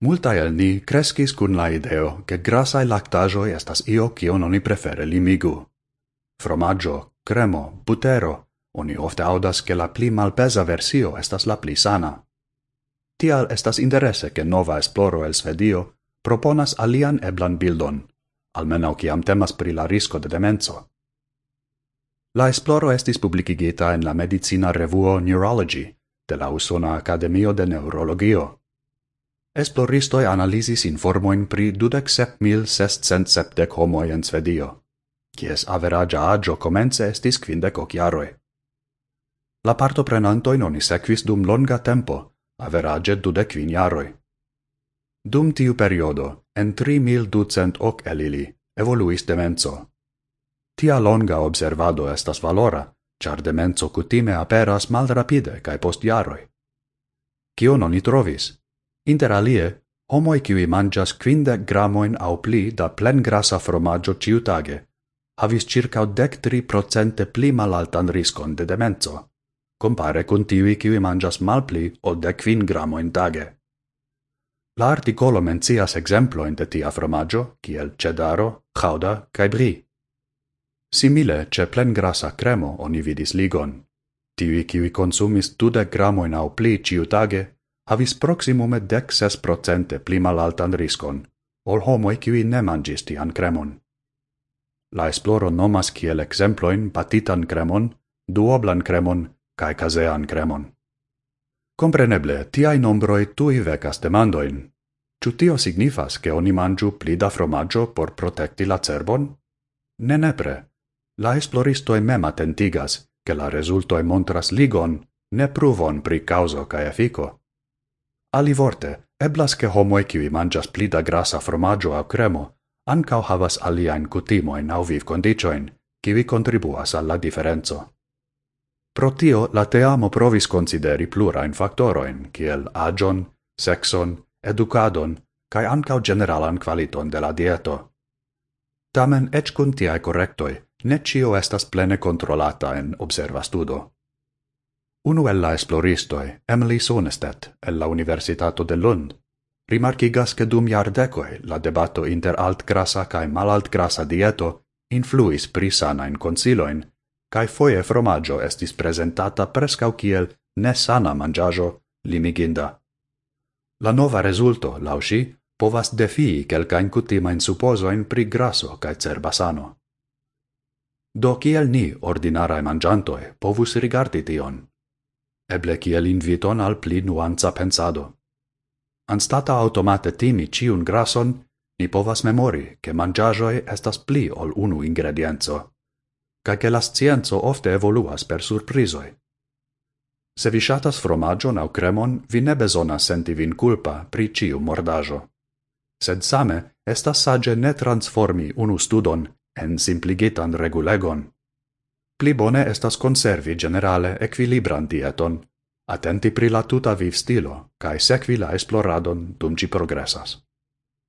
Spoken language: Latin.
Multa el ni crescis cun la ideo che grasai lactajoi estas io cion oni prefere limigu. Fromaggio, cremo, butero, oni ofte audas che la pli malpesa versio estas la pli sana. Tial estas interesse che nova esploro el Svedio proponas alian eblan bildon, almenau ciam temas pri la risco de demenzo. La esploro estis publicigita en la medicina revuo Neurology de la Usona Academio de Neurologio, esploristoi analisis informoin pri 27.670 homoi en Svedio, kies averagia agio comence estis quindec jaroi. La parto prenantoi oni sequis dum longa tempo, average dudecvin jaroi. Dum tiu periodo, en 3.200 hoc elili, evoluis demenso. Tia longa observado estas valora, char demenso cutime aperas mal rapide cae post jaroi. non i trovis? Interalie, homoi kiwi mangias quindec gramoin au pli da plen grasa fromaggio ciutage, havis circa dectri procente pli malaltan riscon de demenzo, compare con tivi qui mangias malpli o de quin gramoin tage. La articolo mencias exemploin de tia fromaggio, kiel cedaro, chauda cae brie. Simile, ce plen grasa cremo oni vidis ligon. Tivi kiwi consumis dude gramoin au pli ciutage havis proximume dec ses procente pli malaltan riscon, ol homoi qui ne mangis tian cremon. La esploro nomas kiel exemploin patitan cremon, duoblan cremon, cae casean cremon. Compreneble, tiai nombroi tui vecas demandoin. Ciu tio signifas che oni mangiu pli da fromaggio por protecti la cerbon? Ne nepre. La esploristoi mem attentigas, che la resultoi montras ligon, ne pruvon pri causo cae effico. Alivorte, eblas che homoi qui mangias pli da grasa formaggio au cremo, ancau havas aliaen cutimoin au viv condicioin, qui contribuas alla differenzo. Pro tio, la teamo provis consideri plurain factoroin, kiel agion, sexon, educadon, cae ancau generalan qualiton de la dieto. Tamen, ec cun tiae correctoi, ne cio estas plene controlata en observa studo. Unu el la esploristoi, Emily Sonestedt, el la Universitato de Lund, rimarcigas che dum jardecoi la debato inter altgrasa cae malaltgrasa dieto influis pri sanain consiloin, cae foie fromaggio estis presentata prescau kiel ne sana mangiajo limiginda. La nova resulto, lausi, povas defii quelcain cutimain supposoin pri graso cae cerbasano. Do kiel ni, ordinarae mangiantoi, povus rigardi tion? eble kiel inviton al pli nuanza pensado. Anstata automate timi ciun grason, ni povas memori che mangiagioi estas pli ol unu ingredienzo, ca che la scienzo ofte evoluas per surprisoi. Se vi shatas fromagion au cremon, vi ne besona senti vin culpa pri ciu mordajo. Sed same, estas sage ne transformi unu studon en simpligitan regulegon pli bone estas conservi generale equilibran dieton, attenti pri la tuta viv stilo, cae sequi la esploradon dum ci progressas.